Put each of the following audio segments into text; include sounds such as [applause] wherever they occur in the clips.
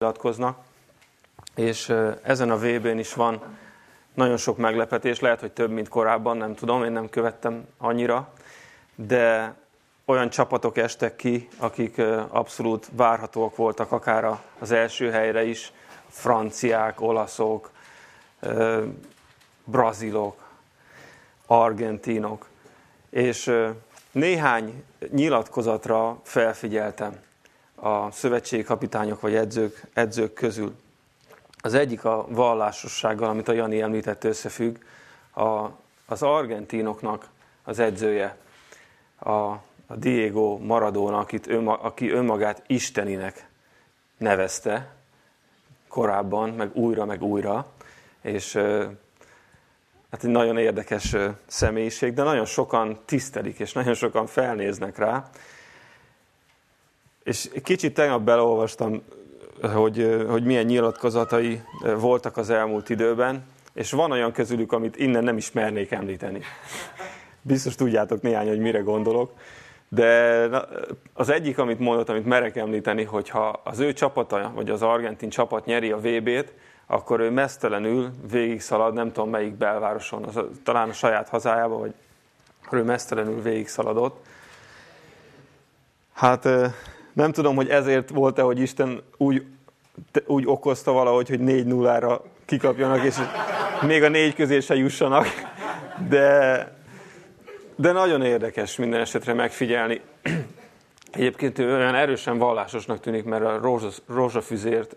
nyilatkoznak, és ezen a VB-n is van nagyon sok meglepetés, lehet, hogy több, mint korábban, nem tudom, én nem követtem annyira, de olyan csapatok estek ki, akik abszolút várhatóak voltak, akár az első helyre is, franciák, olaszok, brazilok, argentinok, és néhány nyilatkozatra felfigyeltem a szövetségkapitányok vagy edzők, edzők közül. Az egyik a vallásossággal, amit a Jani említett összefügg, a, az argentinoknak az edzője, a, a Diego Maradona, akit ön, aki önmagát Isteninek nevezte korábban, meg újra, meg újra, és hát egy nagyon érdekes személyiség, de nagyon sokan tisztelik, és nagyon sokan felnéznek rá. És kicsit tegnap beleolvastam, hogy, hogy milyen nyilatkozatai voltak az elmúlt időben, és van olyan közülük, amit innen nem is mernék említeni. Biztos tudjátok néhány, hogy mire gondolok. De az egyik, amit mondott, amit merek említeni, hogyha az ő csapata, vagy az argentin csapat nyeri a VB-t, akkor ő mesztelenül végig szalad, nem tudom melyik belvároson, az, talán a saját hazájába, vagy ő mesztelenül végig szaladott. Hát nem tudom, hogy ezért volt-e, hogy Isten úgy, úgy okozta valahogy, hogy 4-0-ra kikapjanak, és még a négy közé se jussanak. De, de nagyon érdekes minden esetre megfigyelni. Egyébként ő olyan erősen vallásosnak tűnik, mert a rózsafüzért,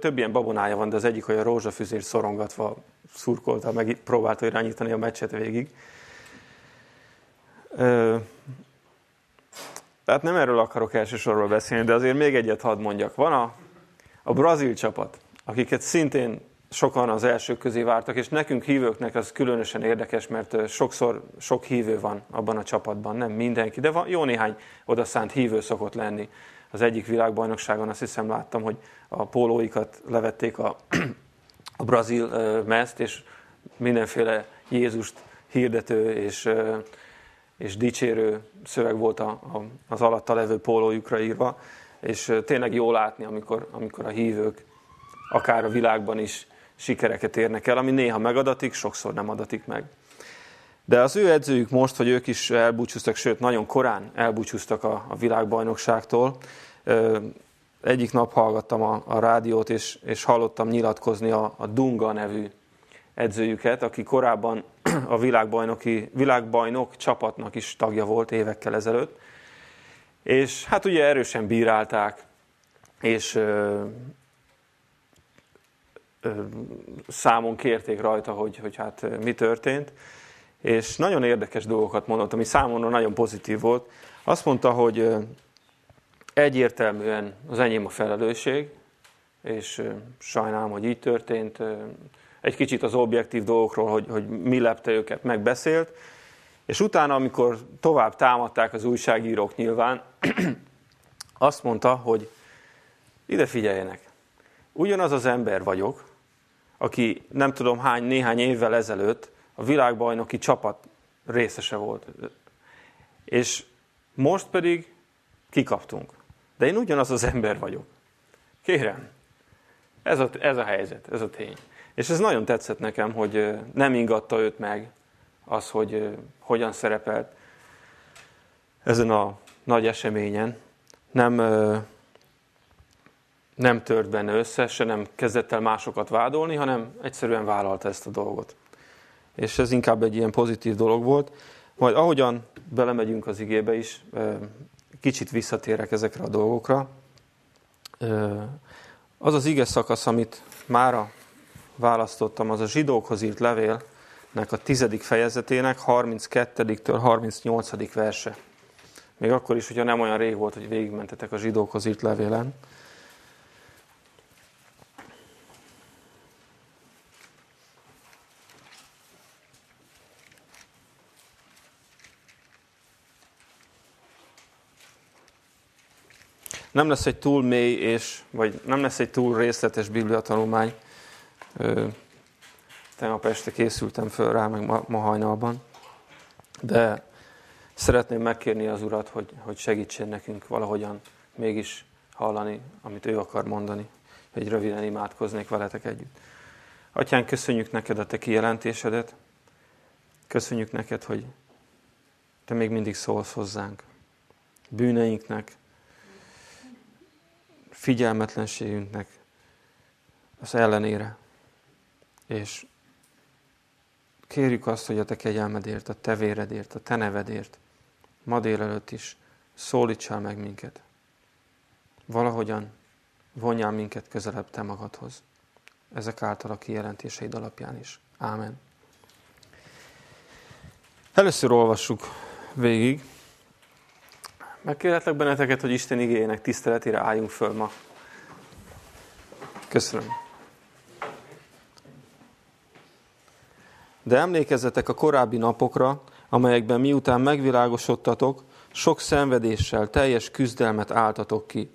több ilyen babonája van, de az egyik, hogy a rózsafüzért szorongatva szurkolta, meg próbálta irányítani a meccset végig. Tehát nem erről akarok elsősorban beszélni, de azért még egyet hadd mondjak. Van a, a brazil csapat, akiket szintén sokan az elsők közé vártak, és nekünk hívőknek az különösen érdekes, mert sokszor sok hívő van abban a csapatban, nem mindenki, de van jó néhány odaszánt hívő szokott lenni. Az egyik világbajnokságon azt hiszem láttam, hogy a pólóikat levették a, a brazil mezt, és mindenféle Jézust hirdető és, és dicsérő szöveg volt a, a, az alatta levő pólójukra írva, és tényleg jó látni, amikor, amikor a hívők akár a világban is sikereket érnek el, ami néha megadatik, sokszor nem adatik meg. De az ő edzőjük most, hogy ők is elbúcsúztak, sőt, nagyon korán elbúcsúztak a, a világbajnokságtól. Egyik nap hallgattam a, a rádiót, és, és hallottam nyilatkozni a, a Dunga nevű edzőjüket, aki korábban [clears throat] a világbajnoki, világbajnok csapatnak is tagja volt évekkel ezelőtt. És hát ugye erősen bírálták, és számon kérték rajta, hogy, hogy hát mi történt. És nagyon érdekes dolgokat mondott, ami számomra nagyon pozitív volt. Azt mondta, hogy egyértelműen az enyém a felelősség, és sajnálom, hogy így történt. Egy kicsit az objektív dolgokról, hogy, hogy mi lepte őket, megbeszélt. És utána, amikor tovább támadták az újságírók nyilván, [clears throat] azt mondta, hogy ide figyeljenek, ugyanaz az ember vagyok, aki nem tudom hány, néhány évvel ezelőtt a világbajnoki csapat részese volt. És most pedig kikaptunk. De én ugyanaz az ember vagyok. Kérem, ez a, ez a helyzet, ez a tény. És ez nagyon tetszett nekem, hogy nem ingatta őt meg az, hogy hogyan szerepelt ezen a nagy eseményen. Nem nem tört benne össze, se nem kezdett el másokat vádolni, hanem egyszerűen vállalta ezt a dolgot. És ez inkább egy ilyen pozitív dolog volt. Majd ahogyan belemegyünk az igébe is, kicsit visszatérek ezekre a dolgokra. Az az ige szakasz, amit mára választottam, az a zsidókhoz írt levélnek a tizedik fejezetének 32-től 38. verse. Még akkor is, hogyha nem olyan rég volt, hogy végigmentetek a zsidókhoz írt levélen. Nem lesz egy túl mély, és, vagy nem lesz egy túl részletes bibliatanulmány. Tegnap este készültem föl rá, meg ma, ma hajnalban. De szeretném megkérni az Urat, hogy, hogy segítsen nekünk valahogyan mégis hallani, amit ő akar mondani. hogy röviden imádkoznék veletek együtt. Atyán, köszönjük neked a te kijelentésedet, köszönjük neked, hogy te még mindig szólsz hozzánk. Bűneinknek, figyelmetlenségünknek az ellenére. És kérjük azt, hogy a te kegyelmedért, a te véredért, a te nevedért ma délelőtt is szólítsál meg minket. Valahogyan vonjál minket közelebb te magadhoz. Ezek által a kijelentéseid alapján is. Ámen. Először olvassuk végig. Megkérhetlek benneteket, hogy Isten igényének tiszteletére álljunk föl ma. Köszönöm. De emlékezzetek a korábbi napokra, amelyekben miután megvilágosodtatok, sok szenvedéssel, teljes küzdelmet álltatok ki.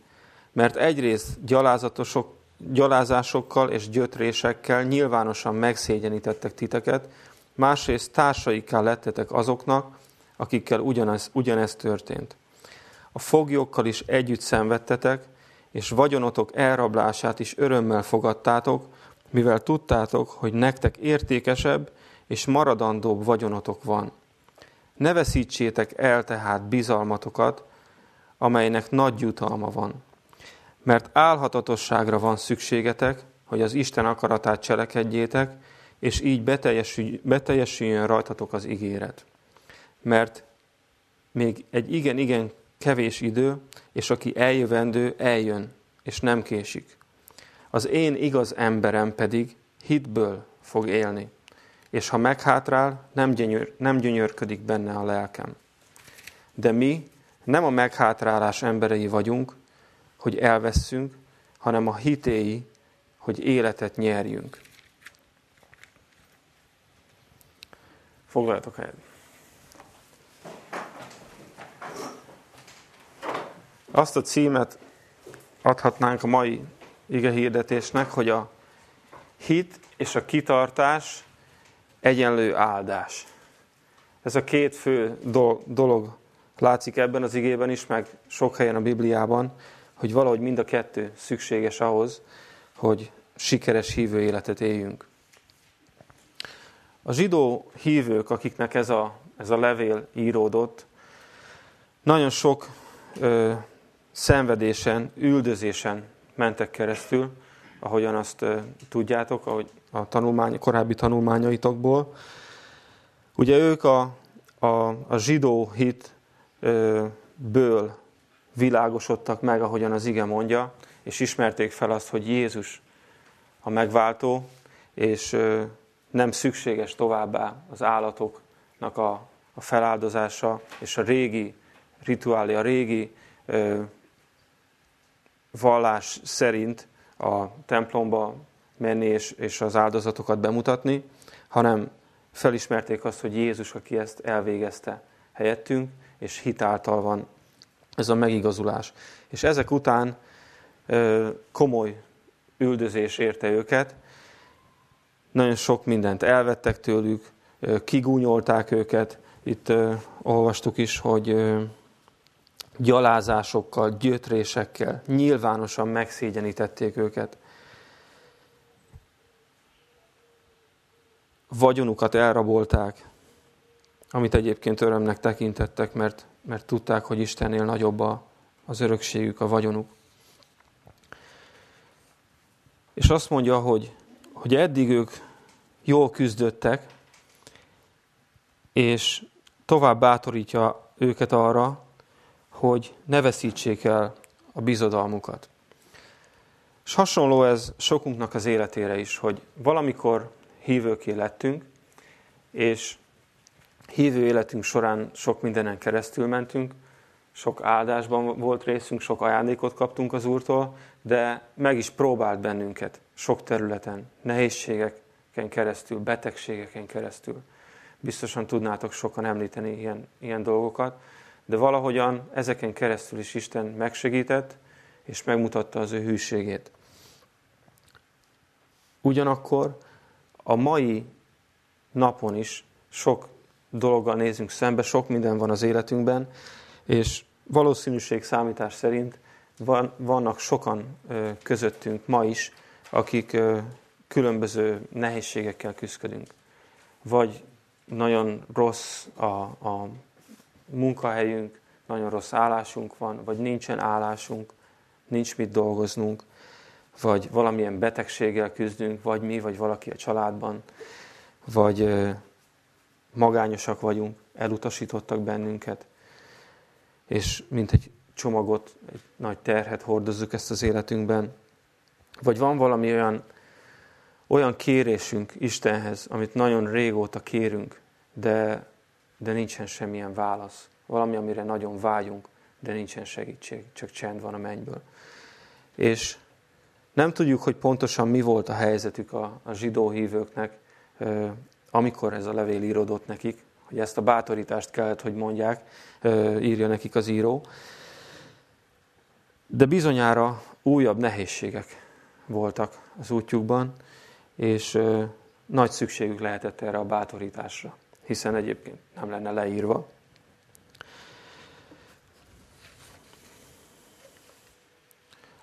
Mert egyrészt gyalázatosok, gyalázásokkal és gyötrésekkel nyilvánosan megszégyenítettek titeket, másrészt társaikká lettetek azoknak, akikkel ugyanez, ugyanez történt. A foglyokkal is együtt szenvedtetek, és vagyonotok elrablását is örömmel fogadtátok, mivel tudtátok, hogy nektek értékesebb és maradandóbb vagyonotok van. Ne veszítsétek el tehát bizalmatokat, amelynek nagy jutalma van. Mert álhatatosságra van szükségetek, hogy az Isten akaratát cselekedjétek, és így beteljesüljön rajtatok az ígéret. Mert még egy igen-igen kevés idő, és aki eljövendő, eljön, és nem késik. Az én igaz emberem pedig hitből fog élni és ha meghátrál, nem, gyönyör, nem gyönyörködik benne a lelkem. De mi nem a meghátrálás emberei vagyunk, hogy elveszünk, hanem a hitéi, hogy életet nyerjünk. Foglaljatok helyet. Azt a címet adhatnánk a mai ige hirdetésnek, hogy a hit és a kitartás egyenlő áldás. Ez a két fő dolog látszik ebben az igében is, meg sok helyen a Bibliában, hogy valahogy mind a kettő szükséges ahhoz, hogy sikeres hívő életet éljünk. A zsidó hívők, akiknek ez a, ez a levél íródott, nagyon sok ö, szenvedésen, üldözésen mentek keresztül, ahogyan azt ö, tudjátok, ahogy a tanulmány, korábbi tanulmányaitokból. Ugye ők a, a, a zsidó hitből világosodtak meg, ahogyan az ige mondja, és ismerték fel azt, hogy Jézus a megváltó, és nem szükséges továbbá az állatoknak a, a feláldozása, és a régi rituálé, a régi ö, vallás szerint a templomba menni és, és az áldozatokat bemutatni, hanem felismerték azt, hogy Jézus, aki ezt elvégezte helyettünk, és hitáltal van ez a megigazulás. És ezek után komoly üldözés érte őket, nagyon sok mindent elvettek tőlük, kigúnyolták őket, itt olvastuk is, hogy gyalázásokkal, gyötrésekkel nyilvánosan megszégyenítették őket. Vagyonukat elrabolták, amit egyébként örömnek tekintettek, mert, mert tudták, hogy Istennél nagyobb a, az örökségük, a vagyonuk. És azt mondja, hogy, hogy eddig ők jól küzdöttek, és tovább bátorítja őket arra, hogy ne veszítsék el a bizodalmukat. És hasonló ez sokunknak az életére is, hogy valamikor hívőké lettünk, és hívő életünk során sok mindenen keresztül mentünk, sok áldásban volt részünk, sok ajándékot kaptunk az Úrtól, de meg is próbált bennünket sok területen, nehézségeken keresztül, betegségeken keresztül. Biztosan tudnátok sokan említeni ilyen, ilyen dolgokat, de valahogyan ezeken keresztül is Isten megsegített, és megmutatta az ő hűségét. Ugyanakkor a mai napon is sok dologgal nézünk szembe, sok minden van az életünkben, és valószínűség számítás szerint van, vannak sokan közöttünk ma is, akik különböző nehézségekkel küzdködünk. Vagy nagyon rossz a, a munkahelyünk, nagyon rossz állásunk van, vagy nincsen állásunk, nincs mit dolgoznunk, vagy valamilyen betegséggel küzdünk, vagy mi, vagy valaki a családban, vagy magányosak vagyunk, elutasítottak bennünket, és mint egy csomagot, egy nagy terhet hordozzuk ezt az életünkben. Vagy van valami olyan, olyan kérésünk Istenhez, amit nagyon régóta kérünk, de, de nincsen semmilyen válasz. Valami, amire nagyon vágyunk, de nincsen segítség, csak csend van a mennyből. És nem tudjuk, hogy pontosan mi volt a helyzetük a, a zsidó hívőknek, amikor ez a levél íródott nekik, hogy ezt a bátorítást kellett, hogy mondják, írja nekik az író. De bizonyára újabb nehézségek voltak az útjukban, és nagy szükségük lehetett erre a bátorításra, hiszen egyébként nem lenne leírva.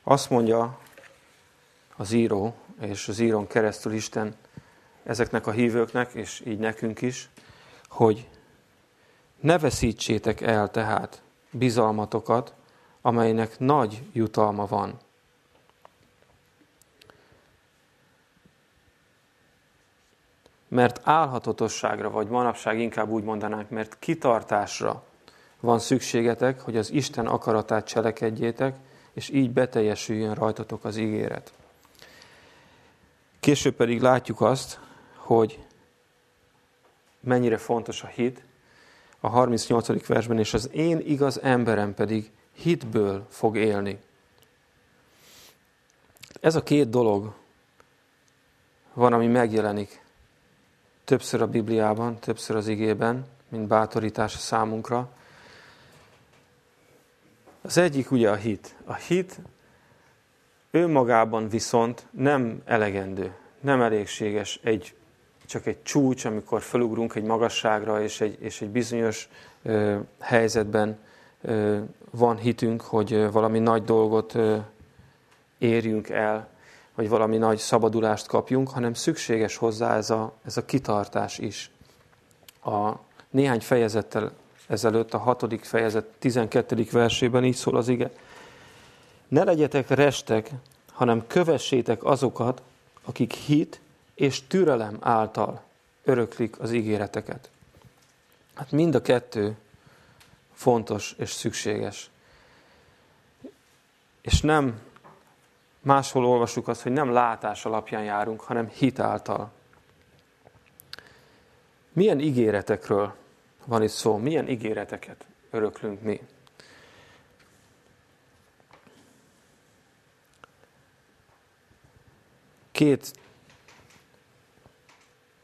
Azt mondja az író, és az írón keresztül Isten ezeknek a hívőknek, és így nekünk is, hogy ne veszítsétek el tehát bizalmatokat, amelynek nagy jutalma van. Mert álhatatosságra, vagy manapság inkább úgy mondanánk, mert kitartásra van szükségetek, hogy az Isten akaratát cselekedjétek, és így beteljesüljön rajtatok az ígéret. Később pedig látjuk azt, hogy mennyire fontos a hit, a 38. versben, és az én igaz emberem pedig hitből fog élni. Ez a két dolog van, ami megjelenik többször a Bibliában, többször az igében, mint bátorítás a számunkra. Az egyik ugye a hit. A hit önmagában viszont nem elegendő, nem elégséges egy, csak egy csúcs, amikor felugrunk egy magasságra, és egy, és egy bizonyos ö, helyzetben ö, van hitünk, hogy valami nagy dolgot ö, érjünk el, vagy valami nagy szabadulást kapjunk, hanem szükséges hozzá ez a, ez a kitartás is. A néhány fejezettel ezelőtt, a hatodik fejezet 12. versében így szól az ige. Ne legyetek restek, hanem kövessétek azokat, akik hit és türelem által öröklik az ígéreteket. Hát mind a kettő fontos és szükséges. És nem máshol olvasjuk azt, hogy nem látás alapján járunk, hanem hit által. Milyen ígéretekről van itt szó? Milyen ígéreteket öröklünk mi? Két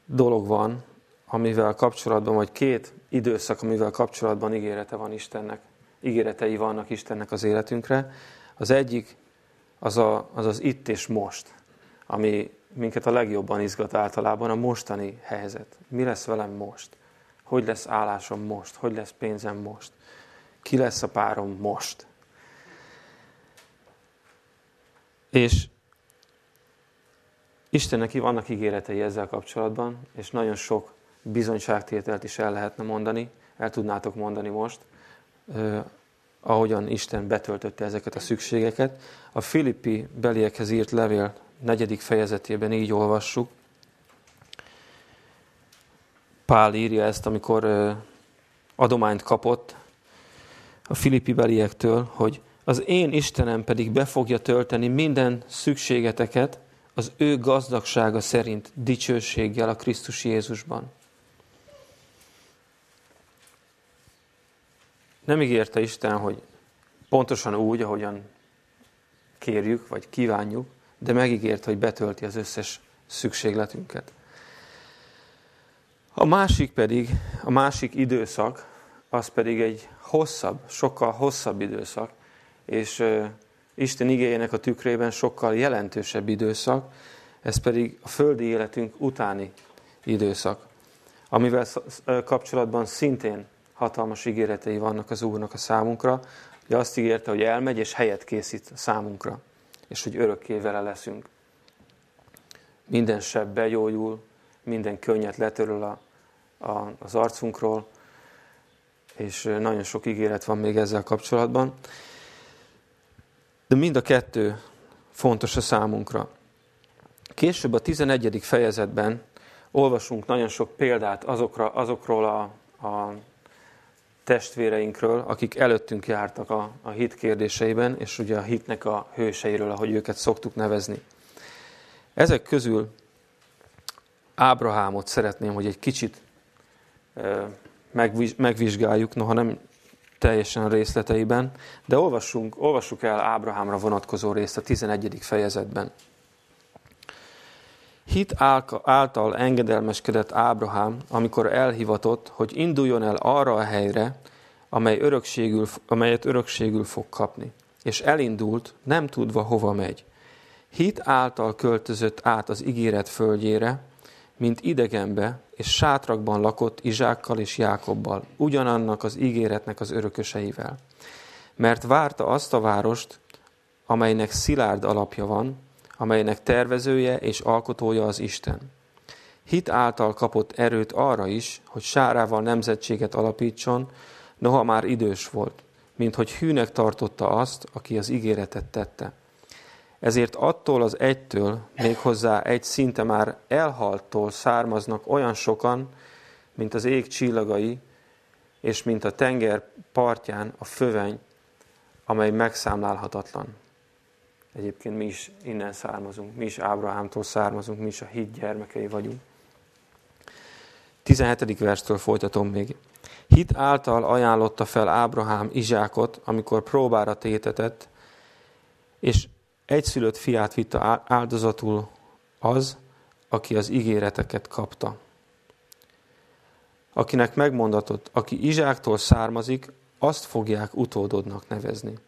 dolog van, amivel kapcsolatban, vagy két időszak, amivel kapcsolatban ígérete van Istennek, ígéretei vannak Istennek az életünkre. Az egyik az, a, az az itt és most, ami minket a legjobban izgat általában, a mostani helyzet. Mi lesz velem most? Hogy lesz állásom most? Hogy lesz pénzem most? Ki lesz a párom most? És Istennek vannak ígéretei ezzel kapcsolatban, és nagyon sok bizonyságtételt is el lehetne mondani, el tudnátok mondani most, ahogyan Isten betöltötte ezeket a szükségeket. A Filippi beliekhez írt levél negyedik fejezetében így olvassuk. Pál írja ezt, amikor adományt kapott a Filippi beliektől, hogy az én Istenem pedig be fogja tölteni minden szükségeteket, az ő gazdagsága szerint dicsőséggel a Krisztus Jézusban. Nem ígérte Isten, hogy pontosan úgy, ahogyan kérjük, vagy kívánjuk, de megígért, hogy betölti az összes szükségletünket. A másik pedig, a másik időszak, az pedig egy hosszabb, sokkal hosszabb időszak, és Isten igényének a tükrében sokkal jelentősebb időszak, ez pedig a földi életünk utáni időszak, amivel kapcsolatban szintén hatalmas ígéretei vannak az Úrnak a számunkra. hogy azt ígérte, hogy elmegy és helyet készít számunkra, és hogy örökké vele leszünk. Minden sebb begyógyul, minden könnyet letöröl a, a, az arcunkról, és nagyon sok ígéret van még ezzel kapcsolatban. De mind a kettő fontos a számunkra. Később a 11. fejezetben olvasunk nagyon sok példát azokra, azokról a, a testvéreinkről, akik előttünk jártak a, a hit kérdéseiben, és ugye a hitnek a hőseiről, ahogy őket szoktuk nevezni. Ezek közül Ábrahámot szeretném, hogy egy kicsit megvizsgáljuk, noha nem teljesen részleteiben, de olvassunk, olvassuk el Ábrahámra vonatkozó részt a 11. fejezetben. Hit által engedelmeskedett Ábrahám, amikor elhivatott, hogy induljon el arra a helyre, amely örökségül, amelyet örökségül fog kapni. És elindult, nem tudva hova megy. Hit által költözött át az ígéret földjére, mint idegenbe, és sátrakban lakott Izsákkal és Jákobbal, ugyanannak az ígéretnek az örököseivel. Mert várta azt a várost, amelynek szilárd alapja van, amelynek tervezője és alkotója az Isten. Hit által kapott erőt arra is, hogy sárával nemzetséget alapítson, noha már idős volt, mint hogy hűnek tartotta azt, aki az ígéretet tette. Ezért attól az egytől, méghozzá egy szinte már elhalttól származnak olyan sokan, mint az ég csillagai, és mint a tenger partján a föveny, amely megszámlálhatatlan. Egyébként mi is innen származunk, mi is Ábrahámtól származunk, mi is a hit gyermekei vagyunk. 17. verstől folytatom még. Hit által ajánlotta fel Ábrahám Izsákot, amikor próbára tétetett, és egyszülött fiát vitte áldozatul az, aki az ígéreteket kapta. Akinek megmondatott, aki Izsáktól származik, azt fogják utódodnak nevezni.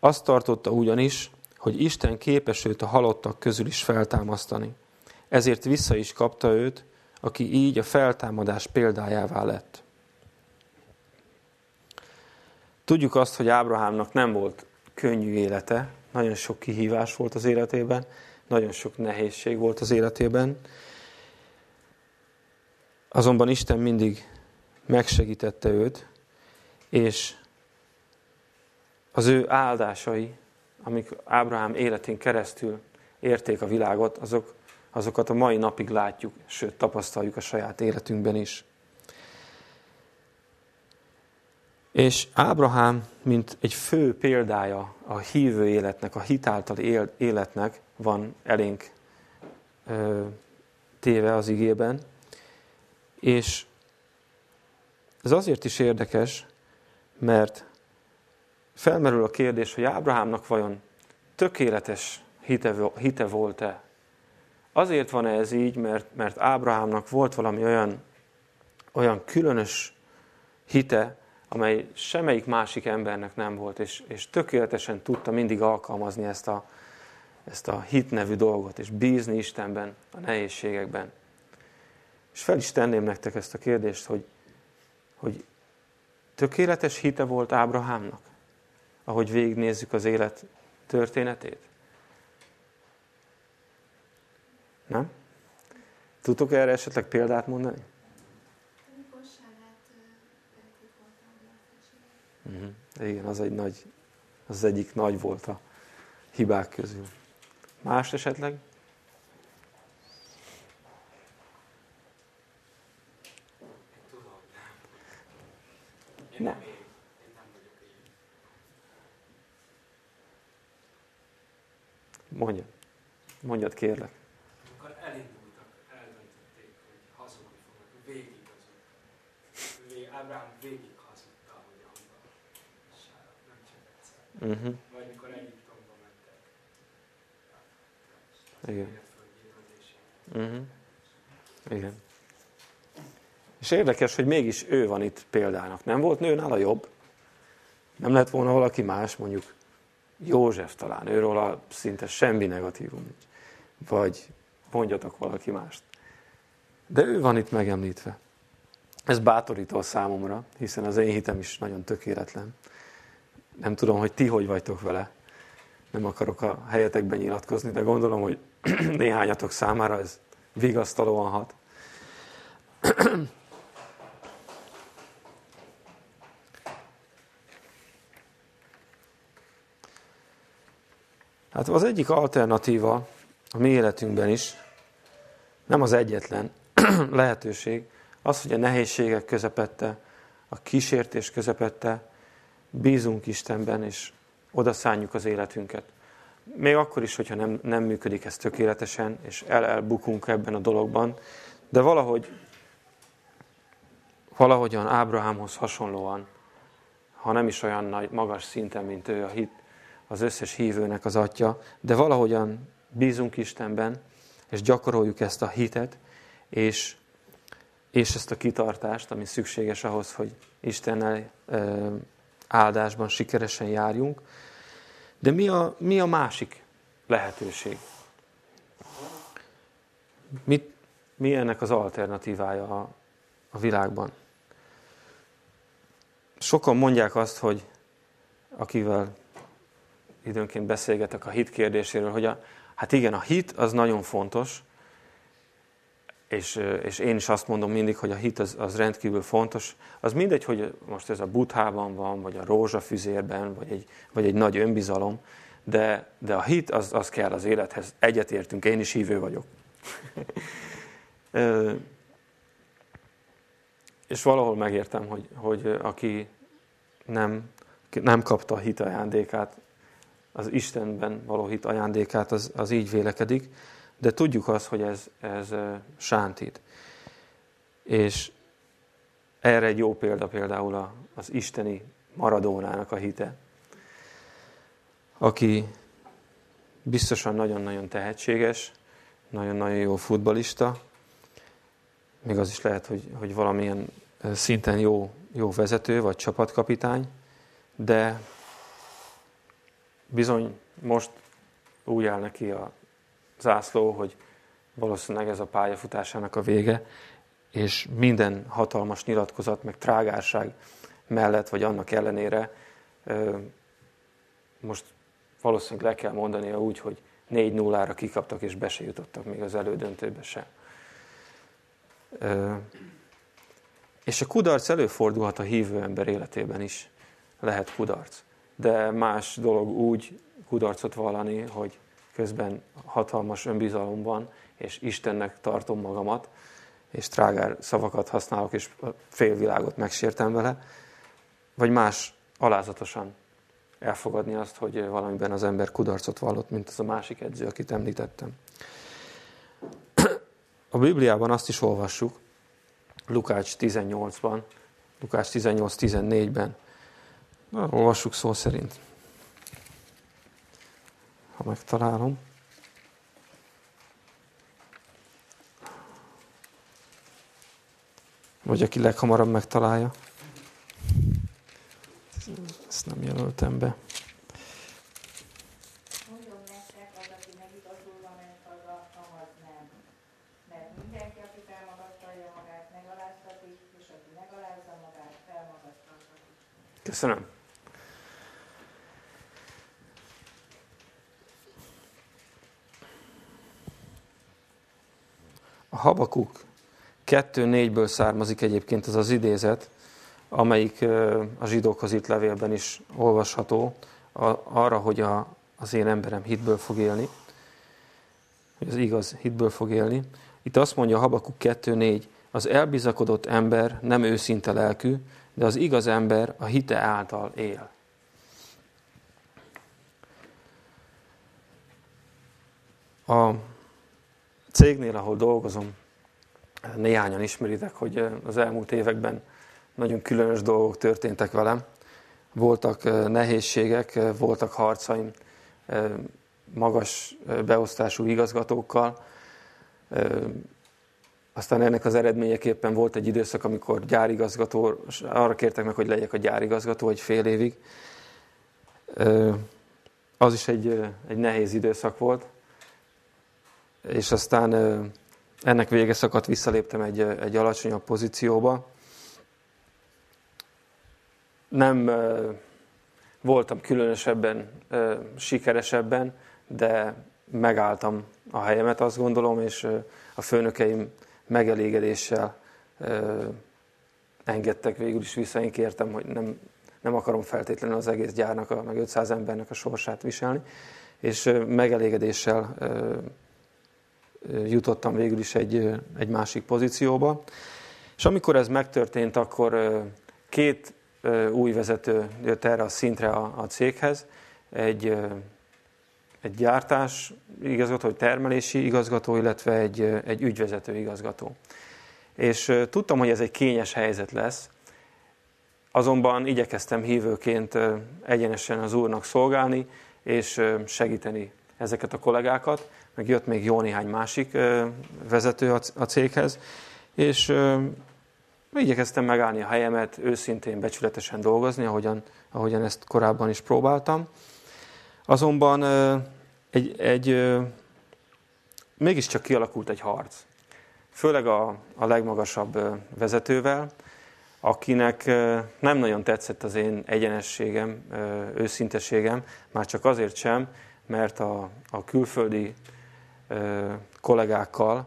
Azt tartotta ugyanis, hogy Isten képes őt a halottak közül is feltámasztani. Ezért vissza is kapta őt, aki így a feltámadás példájává lett. Tudjuk azt, hogy Ábrahámnak nem volt könnyű élete, nagyon sok kihívás volt az életében, nagyon sok nehézség volt az életében. Azonban Isten mindig megsegítette őt, és az ő áldásai, amik Ábrahám életén keresztül érték a világot, azok, azokat a mai napig látjuk, sőt tapasztaljuk a saját életünkben is. És Ábrahám, mint egy fő példája a hívő életnek, a hitáltal életnek van elénk ö, téve az igében. És ez azért is érdekes, mert felmerül a kérdés, hogy Ábrahámnak vajon tökéletes hite, hite volt-e? Azért van -e ez így, mert, mert Ábrahámnak volt valami olyan, olyan különös hite, amely semmelyik másik embernek nem volt, és, és tökéletesen tudta mindig alkalmazni ezt a, ezt a hit nevű dolgot, és bízni Istenben a nehézségekben. És fel is tenném nektek ezt a kérdést, hogy, hogy tökéletes hite volt Ábrahámnak, ahogy végignézzük az élet történetét? Nem? Tudtok erre esetleg példát mondani? Uh-huh. Igen, az egy nagy, az egyik nagy volt a hibák közül. Más esetleg? Nem. Mondja. Mondjad, kérlek. Amikor elindultak, eldöntötték, hogy hazudni fognak, végig azok. Ábrám végig Uh-huh. Vagy mikor Egyiptomba mentek. Igen. Uh-huh. Igen. És érdekes, hogy mégis ő van itt példának. Nem volt nő nála jobb? Nem lett volna valaki más, mondjuk József talán, őről a szinte semmi negatívum nincs. Vagy mondjatok valaki mást. De ő van itt megemlítve. Ez bátorító számomra, hiszen az én hitem is nagyon tökéletlen Nem tudom, hogy ti hogy vagytok vele. Nem akarok a helyetekben nyilatkozni, de gondolom, hogy [clears throat] néhányatok számára ez vigasztalóan hat. [clears throat] Hát az egyik alternatíva a mi életünkben is, nem az egyetlen [clears throat] lehetőség, az, hogy a nehézségek közepette, a kísértés közepette bízunk Istenben, és odaszálljuk az életünket. Még akkor is, hogyha nem, nem működik ez tökéletesen, és el elbukunk ebben a dologban, de valahogy, valahogyan Ábrahámhoz hasonlóan, ha nem is olyan nagy, magas szinten, mint ő a hit, az összes hívőnek az atya, de valahogyan bízunk Istenben, és gyakoroljuk ezt a hitet, és, és ezt a kitartást, ami szükséges ahhoz, hogy Istennel áldásban sikeresen járjunk. De mi a, mi a másik lehetőség? Mit, mi ennek az alternatívája a, a világban? Sokan mondják azt, hogy akivel időnként beszélgetek a hit kérdéséről, hogy a, hát igen, a hit az nagyon fontos, és, és én is azt mondom mindig, hogy a hit az, az rendkívül fontos. Az mindegy, hogy most ez a buthában van, vagy a rózsafüzérben, vagy egy, vagy egy nagy önbizalom, de, de a hit az, az kell az élethez. Egyetértünk, én is hívő vagyok. [laughs] és valahol megértem, hogy, hogy aki nem, nem kapta a hit ajándékát, az Istenben való hit ajándékát, az, az így vélekedik, de tudjuk azt, hogy ez, ez sántít. És erre egy jó példa például az isteni Maradónának a hite, aki biztosan nagyon-nagyon tehetséges, nagyon-nagyon jó futbalista, még az is lehet, hogy, hogy valamilyen szinten jó, jó vezető vagy csapatkapitány, de bizony most úgy áll neki a zászló, hogy valószínűleg ez a pályafutásának a vége, és minden hatalmas nyilatkozat, meg trágárság mellett, vagy annak ellenére most valószínűleg le kell mondania úgy, hogy 4-0-ra kikaptak, és be se jutottak még az elődöntőbe se. És a kudarc előfordulhat a hívő ember életében is. Lehet kudarc de más dolog úgy kudarcot vallani, hogy közben hatalmas önbizalom van, és Istennek tartom magamat, és trágár szavakat használok, és a félvilágot megsértem vele, vagy más alázatosan elfogadni azt, hogy valamiben az ember kudarcot vallott, mint az a másik edző, akit említettem. A Bibliában azt is olvassuk, Lukács 18-ban, Lukács 18-14-ben, Na, olvassuk szó szerint. Ha megtalálom. Vagy aki leghamarabb megtalálja. Ezt nem jelöltem be. Köszönöm. Habakuk 2.4-ből származik egyébként ez az idézet, amelyik a zsidókhoz itt levélben is olvasható, arra, hogy a, az én emberem hitből fog élni, hogy az igaz hitből fog élni. Itt azt mondja Habakuk 2.4, az elbizakodott ember nem őszinte lelkű, de az igaz ember a hite által él. A cégnél, ahol dolgozom, néhányan ismeritek, hogy az elmúlt években nagyon különös dolgok történtek velem. Voltak nehézségek, voltak harcaim magas beosztású igazgatókkal. Aztán ennek az eredményeképpen volt egy időszak, amikor gyárigazgató, arra kértek meg, hogy legyek a gyárigazgató egy fél évig. Az is egy, egy nehéz időszak volt és aztán ennek vége szakadt, visszaléptem egy, egy alacsonyabb pozícióba. Nem, voltam különösebben, sikeresebben, de megálltam a helyemet, azt gondolom, és a főnökeim megelégedéssel engedtek végül is vissza. Én kértem, hogy nem, nem akarom feltétlenül az egész gyárnak, a, meg 500 embernek a sorsát viselni, és megelégedéssel jutottam végül is egy, egy másik pozícióba. És amikor ez megtörtént, akkor két új vezető jött erre a szintre a, a céghez, egy, egy gyártás igazgató, egy termelési igazgató, illetve egy, egy ügyvezető igazgató. És tudtam, hogy ez egy kényes helyzet lesz, azonban igyekeztem hívőként egyenesen az Úrnak szolgálni, és segíteni ezeket a kollégákat, meg jött még jó néhány másik vezető a céghez, és igyekeztem megállni a helyemet, őszintén, becsületesen dolgozni, ahogyan, ahogyan ezt korábban is próbáltam. Azonban egy, egy, mégiscsak kialakult egy harc. Főleg a, a legmagasabb vezetővel, akinek nem nagyon tetszett az én egyenességem, őszinteségem, már csak azért sem, mert a, a külföldi kollégákkal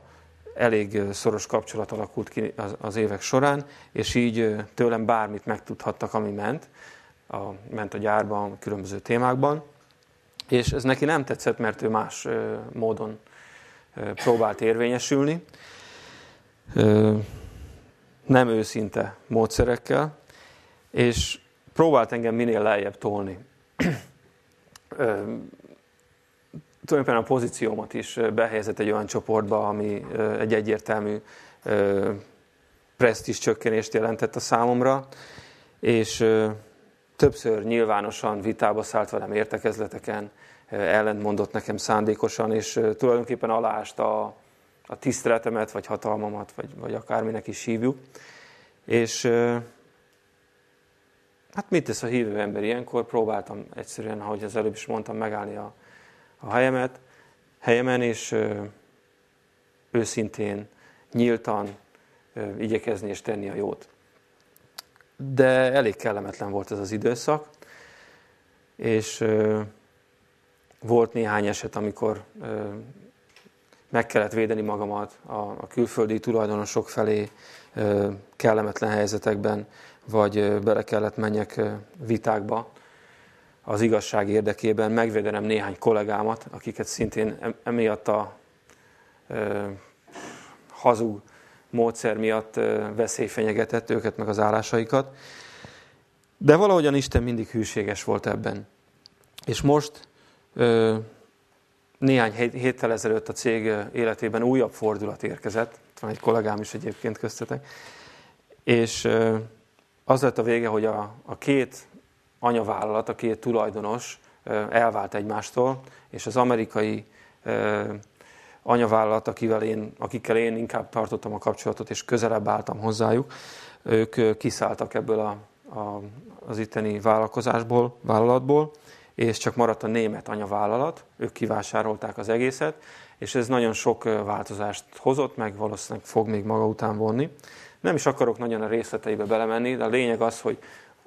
elég szoros kapcsolat alakult ki az, évek során, és így tőlem bármit megtudhattak, ami ment, a, ment a gyárban, a különböző témákban, és ez neki nem tetszett, mert ő más módon próbált érvényesülni, nem őszinte módszerekkel, és próbált engem minél lejjebb tolni tulajdonképpen a pozíciómat is behelyezett egy olyan csoportba, ami egy egyértelmű presztis csökkenést jelentett a számomra, és többször nyilvánosan vitába szállt velem értekezleteken, ellentmondott nekem szándékosan, és tulajdonképpen aláásta a, a tiszteletemet, vagy hatalmamat, vagy, vagy akárminek is hívjuk. És hát mit tesz a hívő ember ilyenkor? Próbáltam egyszerűen, ahogy az előbb is mondtam, megállni a, a helyemet, helyemen, és őszintén, nyíltan igyekezni és tenni a jót. De elég kellemetlen volt ez az időszak, és volt néhány eset, amikor meg kellett védeni magamat a külföldi tulajdonosok felé kellemetlen helyzetekben, vagy bele kellett menjek vitákba, az igazság érdekében megvédenem néhány kollégámat, akiket szintén emiatt a ö, hazug módszer miatt veszély fenyegetett őket, meg az állásaikat. De valahogyan Isten mindig hűséges volt ebben. És most ö, néhány héttel ezelőtt a cég életében újabb fordulat érkezett. Van egy kollégám is egyébként köztetek. És ö, az lett a vége, hogy a, a két anyavállalat, a két tulajdonos elvált egymástól, és az amerikai anyavállalat, akivel én, akikkel én inkább tartottam a kapcsolatot, és közelebb álltam hozzájuk, ők kiszálltak ebből a, a, az itteni vállalkozásból, vállalatból, és csak maradt a német anyavállalat, ők kivásárolták az egészet, és ez nagyon sok változást hozott, meg valószínűleg fog még maga után vonni. Nem is akarok nagyon a részleteibe belemenni, de a lényeg az, hogy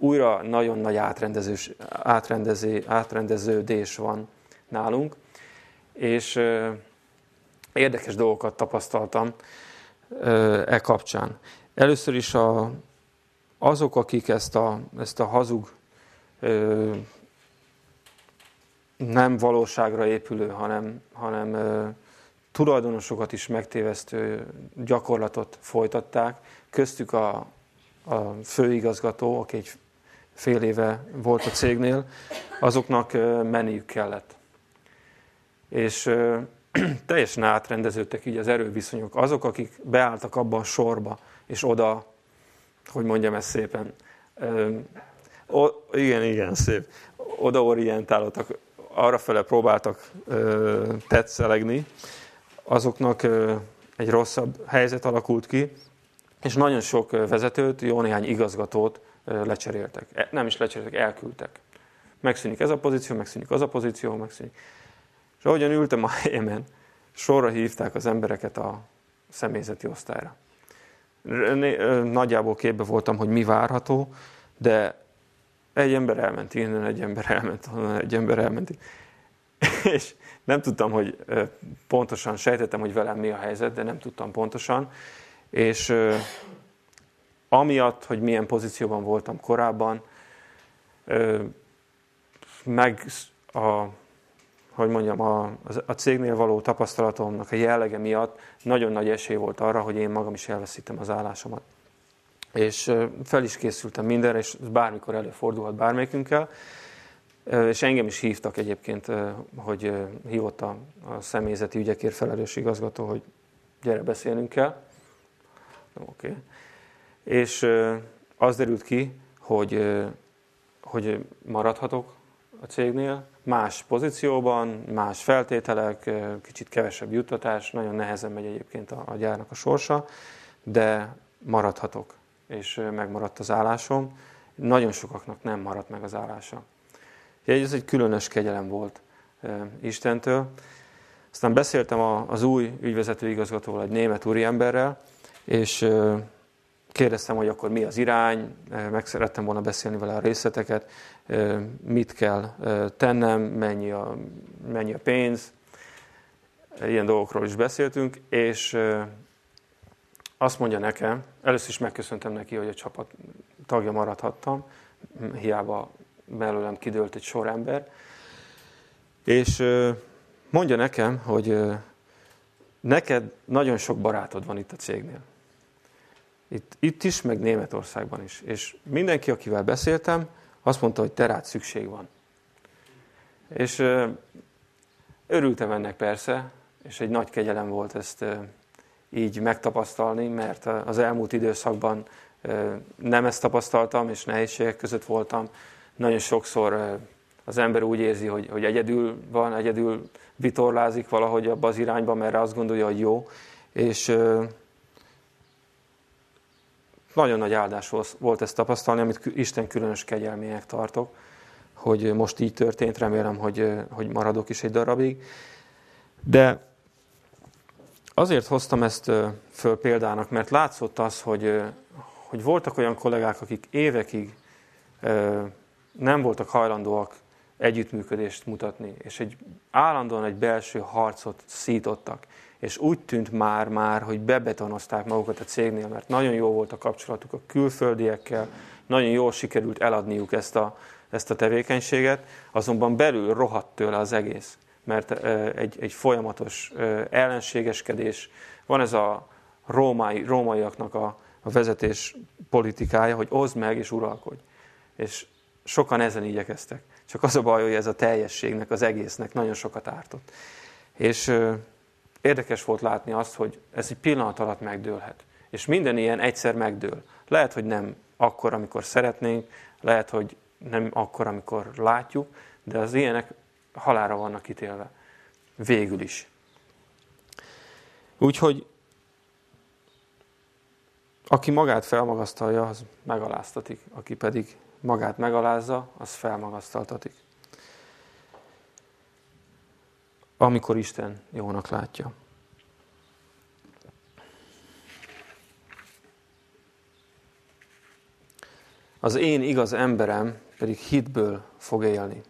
újra nagyon nagy átrendezős, átrendező, átrendeződés van nálunk, és érdekes dolgokat tapasztaltam e kapcsán. Először is a, azok, akik ezt a, ezt a hazug, nem valóságra épülő, hanem, hanem tulajdonosokat is megtévesztő gyakorlatot folytatták. Köztük a, a főigazgató, aki egy fél éve volt a cégnél, azoknak menniük kellett. És [clears throat] teljesen átrendeződtek így az erőviszonyok. Azok, akik beálltak abba a sorba, és oda, hogy mondjam ezt szépen, o, igen, igen, szép, odaorientálódtak, arrafele próbáltak ö, tetszelegni, azoknak ö, egy rosszabb helyzet alakult ki, és nagyon sok vezetőt, jó néhány igazgatót lecseréltek. E, nem is lecseréltek, elküldtek. Megszűnik ez a pozíció, megszűnik az a pozíció, megszűnik. És ahogyan ültem a helyemen, sorra hívták az embereket a személyzeti osztályra. Nagyjából képbe voltam, hogy mi várható, de egy ember elment innen, egy ember elment onnan, egy ember elment. [laughs] És nem tudtam, hogy pontosan, sejtettem, hogy velem mi a helyzet, de nem tudtam pontosan. És amiatt, hogy milyen pozícióban voltam korábban, meg a, hogy mondjam, a, a cégnél való tapasztalatomnak a jellege miatt nagyon nagy esély volt arra, hogy én magam is elveszítem az állásomat. És fel is készültem mindenre, és bármikor előfordulhat bármelyikünkkel. És engem is hívtak egyébként, hogy hívott a, a személyzeti ügyekért felelős igazgató, hogy gyere, beszélnünk kell. Okay. És az derült ki, hogy, hogy maradhatok a cégnél, más pozícióban, más feltételek, kicsit kevesebb juttatás, nagyon nehezen megy egyébként a, a gyárnak a sorsa, de maradhatok, és megmaradt az állásom. Nagyon sokaknak nem maradt meg az állása. Ez egy különös kegyelem volt Istentől. Aztán beszéltem az új ügyvezető igazgatóval, egy német úriemberrel, és kérdeztem, hogy akkor mi az irány, meg szerettem volna beszélni vele a részleteket, mit kell tennem, mennyi a, mennyi a pénz, ilyen dolgokról is beszéltünk, és azt mondja nekem, először is megköszöntem neki, hogy a csapat tagja maradhattam, hiába belőlem kidőlt egy sor ember, és mondja nekem, hogy neked nagyon sok barátod van itt a cégnél. Itt, itt is, meg Németországban is. És mindenki, akivel beszéltem, azt mondta, hogy te rád szükség van. És örültem ennek persze, és egy nagy kegyelem volt ezt így megtapasztalni, mert az elmúlt időszakban nem ezt tapasztaltam, és nehézségek között voltam. Nagyon sokszor az ember úgy érzi, hogy, hogy egyedül van, egyedül vitorlázik valahogy abba az irányba, mert azt gondolja, hogy jó. És nagyon nagy áldás volt ezt tapasztalni, amit Isten különös kegyelmének tartok, hogy most így történt, remélem, hogy, hogy maradok is egy darabig. De azért hoztam ezt föl példának, mert látszott az, hogy, hogy voltak olyan kollégák, akik évekig nem voltak hajlandóak együttműködést mutatni, és egy állandóan egy belső harcot szítottak és úgy tűnt már-már, hogy bebetonozták magukat a cégnél, mert nagyon jó volt a kapcsolatuk a külföldiekkel, nagyon jól sikerült eladniuk ezt a, ezt a tevékenységet, azonban belül rohadt tőle az egész, mert egy, egy folyamatos ellenségeskedés, van ez a római, rómaiaknak a, a vezetés politikája, hogy oszd meg és uralkodj. És sokan ezen igyekeztek. Csak az a baj, hogy ez a teljességnek, az egésznek nagyon sokat ártott. És érdekes volt látni azt, hogy ez egy pillanat alatt megdőlhet. És minden ilyen egyszer megdől. Lehet, hogy nem akkor, amikor szeretnénk, lehet, hogy nem akkor, amikor látjuk, de az ilyenek halára vannak ítélve. Végül is. Úgyhogy aki magát felmagasztalja, az megaláztatik. Aki pedig magát megalázza, az felmagasztaltatik. Amikor Isten jónak látja. Az én igaz emberem pedig hitből fog élni.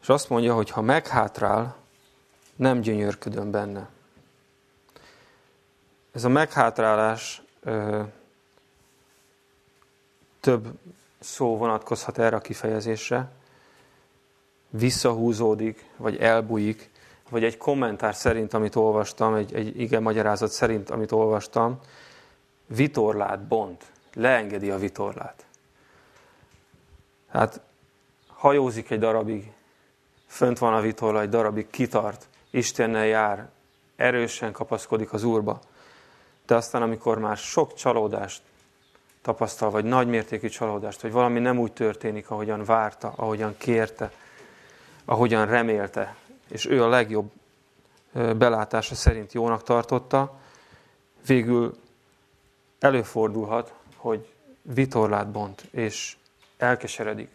És azt mondja, hogy ha meghátrál, nem gyönyörködöm benne. Ez a meghátrálás ö, több szó vonatkozhat erre a kifejezésre visszahúzódik, vagy elbújik, vagy egy kommentár szerint, amit olvastam, egy, egy igen magyarázat szerint, amit olvastam, vitorlát bont, leengedi a vitorlát. Hát hajózik egy darabig, fönt van a vitorla, egy darabig kitart, Istennel jár, erősen kapaszkodik az Úrba. De aztán, amikor már sok csalódást tapasztal, vagy nagymértékű csalódást, hogy valami nem úgy történik, ahogyan várta, ahogyan kérte, ahogyan remélte, és ő a legjobb belátása szerint jónak tartotta, végül előfordulhat, hogy vitorlát bont, és elkeseredik.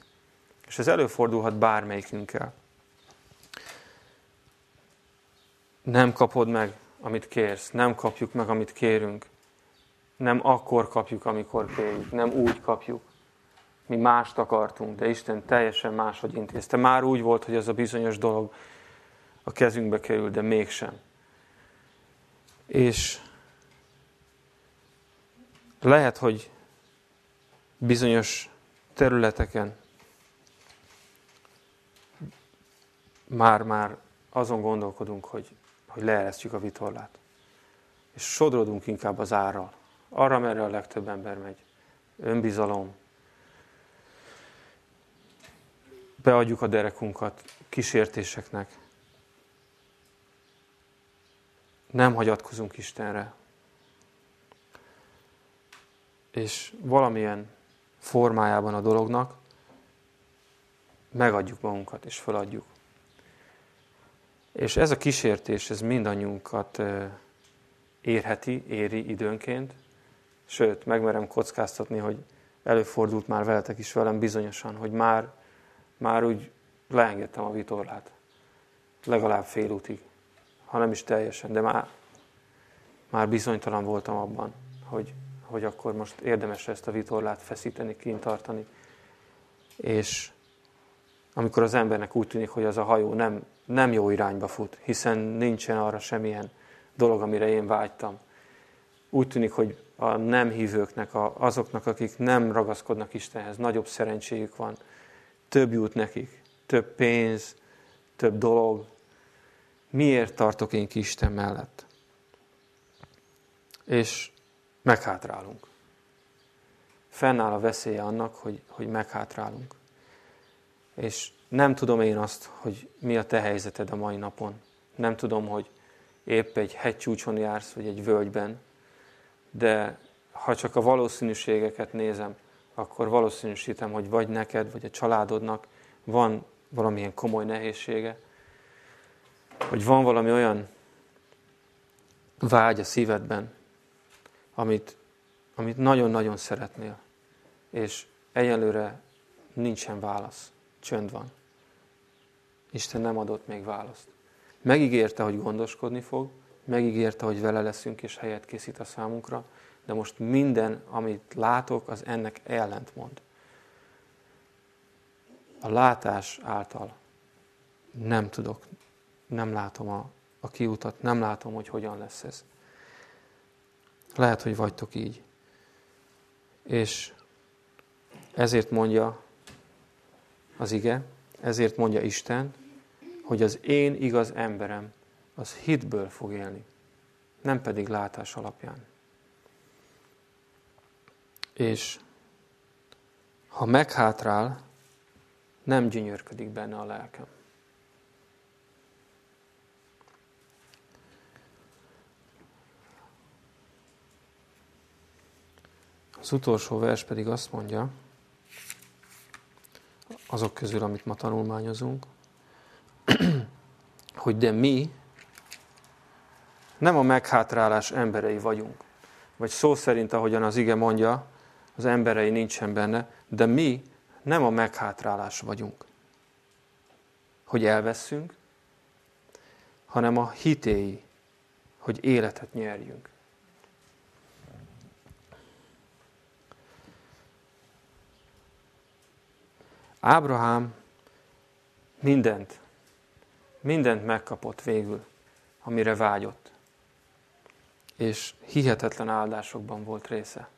És ez előfordulhat bármelyikünkkel. Nem kapod meg, amit kérsz, nem kapjuk meg, amit kérünk. Nem akkor kapjuk, amikor kérjük, nem úgy kapjuk, mi mást akartunk, de Isten teljesen máshogy intézte. Már úgy volt, hogy ez a bizonyos dolog a kezünkbe kerül, de mégsem. És lehet, hogy bizonyos területeken már-már azon gondolkodunk, hogy, hogy leeresztjük a vitorlát. És sodrodunk inkább az árral. Arra, merre a legtöbb ember megy. Önbizalom. Beadjuk a derekunkat kísértéseknek. Nem hagyatkozunk Istenre. És valamilyen formájában a dolognak megadjuk magunkat és feladjuk. És ez a kísértés, ez mindannyiunkat érheti, éri időnként, sőt, megmerem kockáztatni, hogy előfordult már veletek is velem bizonyosan, hogy már, már úgy leengedtem a vitorlát. Legalább fél útig, ha nem is teljesen, de már, már bizonytalan voltam abban, hogy, hogy akkor most érdemes ezt a vitorlát feszíteni, kint tartani. És amikor az embernek úgy tűnik, hogy az a hajó nem, nem jó irányba fut, hiszen nincsen arra semmilyen dolog, amire én vágytam. Úgy tűnik, hogy a nem hívőknek, a, azoknak, akik nem ragaszkodnak Istenhez, nagyobb szerencséjük van. Több jut nekik, több pénz, több dolog. Miért tartok én ki Isten mellett? És meghátrálunk. Fennáll a veszélye annak, hogy, hogy meghátrálunk. És nem tudom én azt, hogy mi a te helyzeted a mai napon. Nem tudom, hogy épp egy hegycsúcson jársz, vagy egy völgyben, de ha csak a valószínűségeket nézem, akkor valószínűsítem, hogy vagy neked, vagy a családodnak van valamilyen komoly nehézsége, hogy van valami olyan vágy a szívedben, amit, amit nagyon-nagyon szeretnél, és egyelőre nincsen válasz, csönd van. Isten nem adott még választ. Megígérte, hogy gondoskodni fog, megígérte, hogy vele leszünk és helyet készít a számunkra, de most minden, amit látok, az ennek ellentmond. A látás által nem tudok, nem látom a, a kiutat, nem látom, hogy hogyan lesz ez. Lehet, hogy vagytok így. És ezért mondja az ige, ezért mondja Isten, hogy az én igaz emberem az hitből fog élni, nem pedig látás alapján. És ha meghátrál, nem gyönyörködik benne a lelkem. Az utolsó vers pedig azt mondja, azok közül, amit ma tanulmányozunk, [clears throat] hogy de mi nem a meghátrálás emberei vagyunk. Vagy szó szerint, ahogyan az ige mondja, az emberei nincsen benne, de mi nem a meghátrálás vagyunk. Hogy elveszünk, hanem a hitéi, hogy életet nyerjünk. Ábrahám mindent, mindent megkapott végül, amire vágyott. És hihetetlen áldásokban volt része.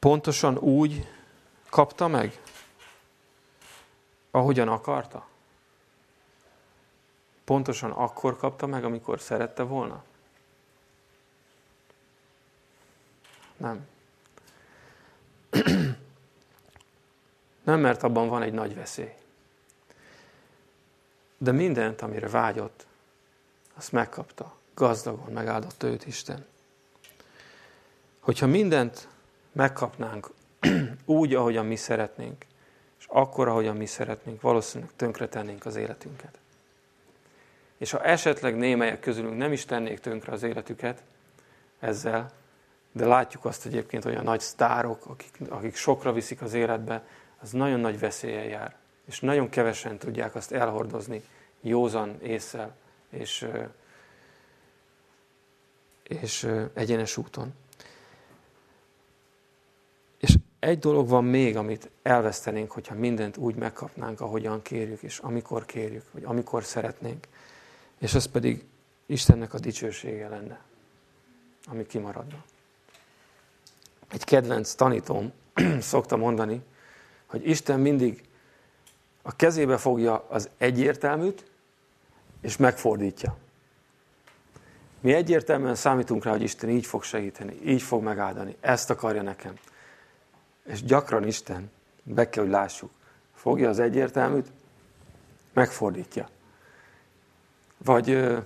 Pontosan úgy kapta meg, ahogyan akarta? Pontosan akkor kapta meg, amikor szerette volna? Nem. [clears throat] Nem, mert abban van egy nagy veszély. De mindent, amire vágyott, azt megkapta. Gazdagon megáldotta őt Isten. Hogyha mindent megkapnánk [clears throat] úgy, ahogyan mi szeretnénk, és akkor, ahogyan mi szeretnénk, valószínűleg tönkretennénk az életünket. És ha esetleg némelyek közülünk nem is tennék tönkre az életüket ezzel, de látjuk azt egyébként, hogy a nagy sztárok, akik, akik sokra viszik az életbe, az nagyon nagy veszélye jár. És nagyon kevesen tudják azt elhordozni józan észsel, és, és egyenes úton. Egy dolog van még, amit elvesztenénk, hogyha mindent úgy megkapnánk, ahogyan kérjük, és amikor kérjük, vagy amikor szeretnénk. És az pedig Istennek a dicsősége lenne, ami kimaradna. Egy kedvenc tanítóm [clears throat] szokta mondani, hogy Isten mindig a kezébe fogja az egyértelműt, és megfordítja. Mi egyértelműen számítunk rá, hogy Isten így fog segíteni, így fog megáldani, ezt akarja nekem. És gyakran Isten, be kell, hogy lássuk, fogja az egyértelműt, megfordítja. Vagy ö,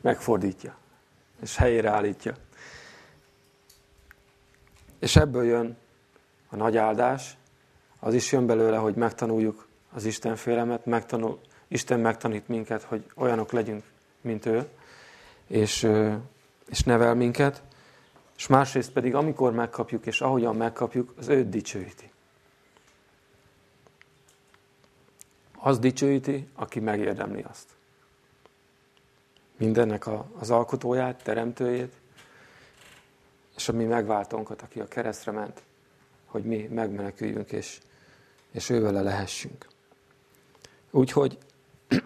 megfordítja, és helyére állítja. És ebből jön a nagy áldás, az is jön belőle, hogy megtanuljuk az Isten félemet, megtanul, Isten megtanít minket, hogy olyanok legyünk, mint ő, és, és nevel minket, és másrészt pedig, amikor megkapjuk, és ahogyan megkapjuk, az őt dicsőíti. Az dicsőíti, aki megérdemli azt. Mindennek a, az alkotóját, teremtőjét, és a mi megváltónkat, aki a keresztre ment, hogy mi megmeneküljünk, és, és ővele lehessünk. Úgyhogy [clears throat]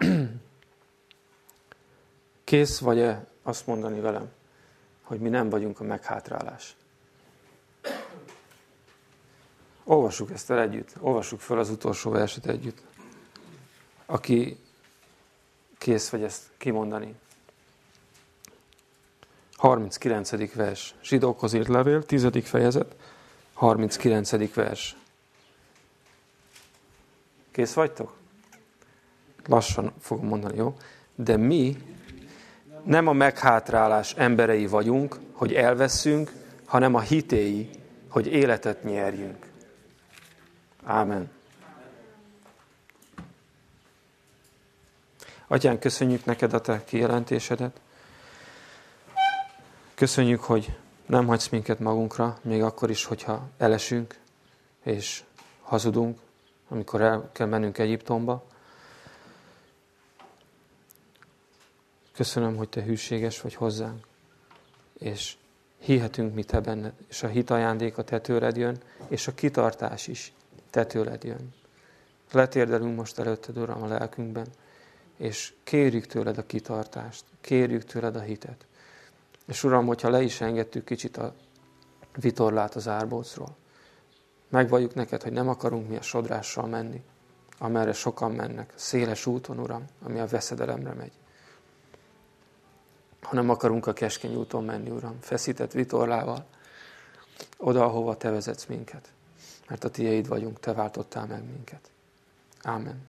kész vagy-e azt mondani velem, hogy mi nem vagyunk a meghátrálás? Olvassuk ezt el együtt, olvassuk fel az utolsó verset együtt. Aki kész vagy ezt kimondani. 39. vers. Zsidókhoz írt levél, 10. fejezet, 39. vers. Kész vagytok? Lassan fogom mondani, jó? De mi nem a meghátrálás emberei vagyunk, hogy elveszünk, hanem a hitéi, hogy életet nyerjünk. Ámen. Atyán, köszönjük neked a te kijelentésedet. Köszönjük, hogy nem hagysz minket magunkra, még akkor is, hogyha elesünk és hazudunk, amikor el kell mennünk Egyiptomba. Köszönöm, hogy Te hűséges vagy hozzánk, és hihetünk mi Te benned, és a hit ajándéka Te tőled jön, és a kitartás is Te tőled jön. Letérdelünk most előtted, Uram, a lelkünkben, és kérjük tőled a kitartást, kérjük tőled a hitet. És Uram, hogyha le is engedtük kicsit a vitorlát az árbócról, megvalljuk neked, hogy nem akarunk mi a sodrással menni, amerre sokan mennek, széles úton, Uram, ami a veszedelemre megy hanem akarunk a keskeny úton menni, Uram, feszített vitorlával, oda, ahova Te vezetsz minket. Mert a Tieid vagyunk, Te váltottál meg minket. Ámen.